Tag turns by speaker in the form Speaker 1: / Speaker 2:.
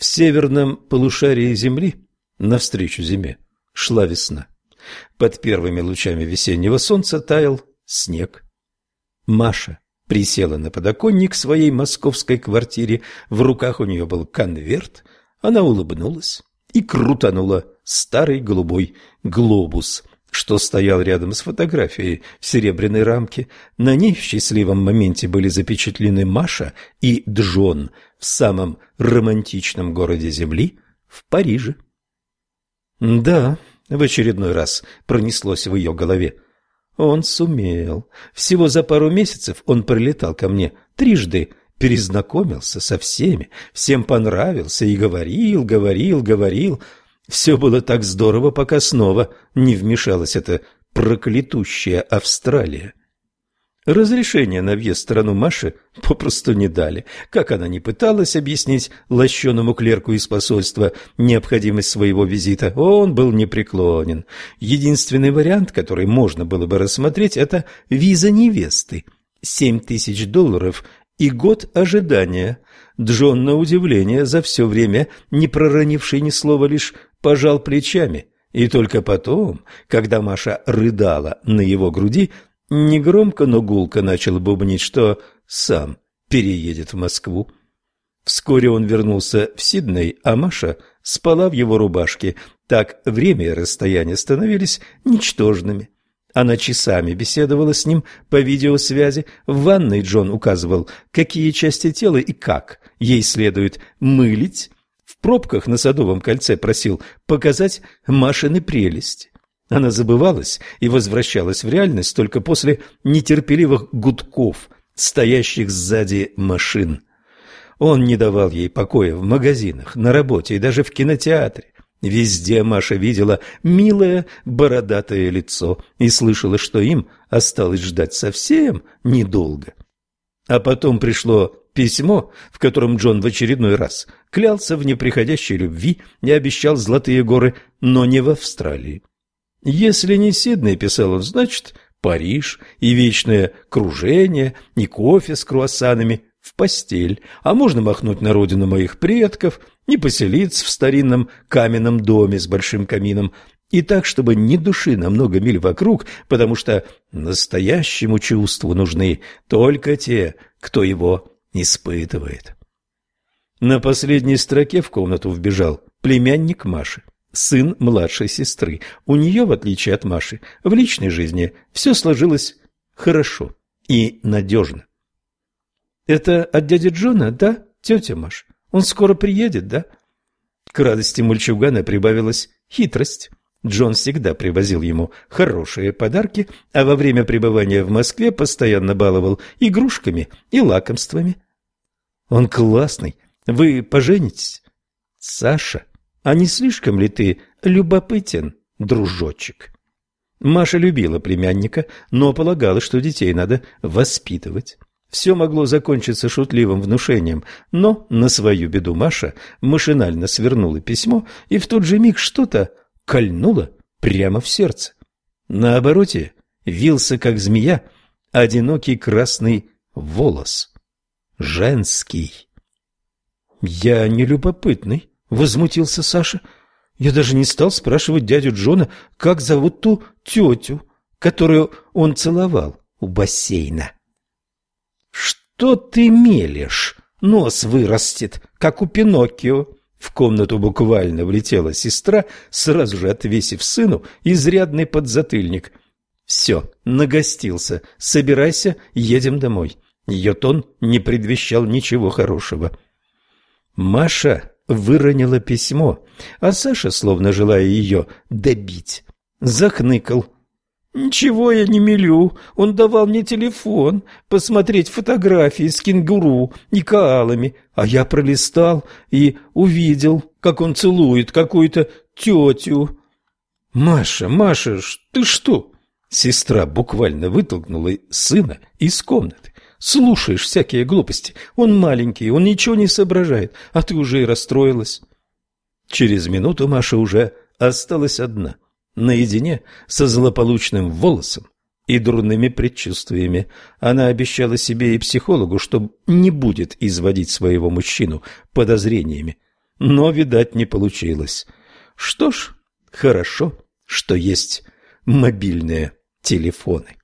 Speaker 1: В северном полушарии Земли, навстречу зиме, шла весна. Под первыми лучами весеннего солнца таял снег. Маша присела на подоконник своей московской квартире, в руках у нее был конверт, она улыбнулась и крутанула старый голубой глобус, что стоял рядом с фотографией в серебряной рамке. На ней в счастливом моменте были запечатлены Маша и Джон в самом романтичном городе Земли, в Париже. Да, в очередной раз пронеслось в ее голове. Он сумел. Всего за пару месяцев он прилетал ко мне трижды, перезнакомился со всеми, всем понравился и говорил, говорил, говорил. Все было так здорово, пока снова не вмешалась эта проклятущая Австралия. Разрешение на въезд в страну Маши попросту не дали. Как она не пыталась объяснить лощеному клерку из посольства необходимость своего визита, он был непреклонен. Единственный вариант, который можно было бы рассмотреть, это виза невесты. Семь тысяч долларов и год ожидания. Джон, на удивление, за все время, не проронивший ни слова, лишь пожал плечами. И только потом, когда Маша рыдала на его груди, Негромко, но гулко начал бубнить, что сам переедет в Москву. Вскоре он вернулся в Сидней, а Маша спала в его рубашке. Так время и расстояние становились ничтожными. Она часами беседовала с ним по видеосвязи. В ванной Джон указывал, какие части тела и как ей следует мылить. Пробках на Садовом кольце просил показать Машины прелести. Она забывалась и возвращалась в реальность только после нетерпеливых гудков, стоящих сзади машин. Он не давал ей покоя в магазинах, на работе и даже в кинотеатре. Везде Маша видела милое бородатое лицо и слышала, что им осталось ждать совсем недолго. А потом пришло письмо, в котором Джон в очередной раз клялся в неприходящей любви и обещал золотые горы, но не в Австралии. Если не Сидней, писал он, значит, Париж и вечное кружение, и кофе с круассанами в постель, а можно махнуть на родину моих предков, не поселиться в старинном каменном доме с большим камином, и так, чтобы ни души на много миль вокруг, потому что настоящему чувству нужны только те, кто его испытывает. На последней строке в комнату вбежал племянник Маши сын младшей сестры. У нее, в отличие от Маши, в личной жизни все сложилось хорошо и надежно. «Это от дяди Джона, да, тетя Маш? Он скоро приедет, да?» К радости мальчугана прибавилась хитрость. Джон всегда привозил ему хорошие подарки, а во время пребывания в Москве постоянно баловал игрушками и лакомствами. «Он классный. Вы поженитесь?» «Саша, а не слишком ли ты любопытен, дружочек? Маша любила племянника, но полагала, что детей надо воспитывать. Все могло закончиться шутливым внушением, но на свою беду Маша машинально свернула письмо, и в тот же миг что-то кольнуло прямо в сердце. На обороте вился, как змея, одинокий красный волос. Женский. «Я не любопытный», Возмутился Саша. Я даже не стал спрашивать дядю Джона, как зовут ту тетю, которую он целовал у бассейна. «Что ты мелешь? Нос вырастет, как у Пиноккио». В комнату буквально влетела сестра, сразу же отвесив сыну изрядный подзатыльник. «Все, нагостился. Собирайся, едем домой». Ее тон не предвещал ничего хорошего. Маша выронила письмо, а Саша, словно желая ее добить, захныкал. «Ничего я не мелю. Он давал мне телефон посмотреть фотографии с кенгуру и коалами, а я пролистал и увидел, как он целует какую-то тетю». «Маша, Маша, ты что?» Сестра буквально вытолкнула сына из комнаты слушаешь всякие глупости. Он маленький, он ничего не соображает, а ты уже и расстроилась. Через минуту Маша уже осталась одна, наедине со злополучным волосом и дурными предчувствиями. Она обещала себе и психологу, что не будет изводить своего мужчину подозрениями. но, видать, не получилось. Что ж, хорошо, что есть мобильные телефоны.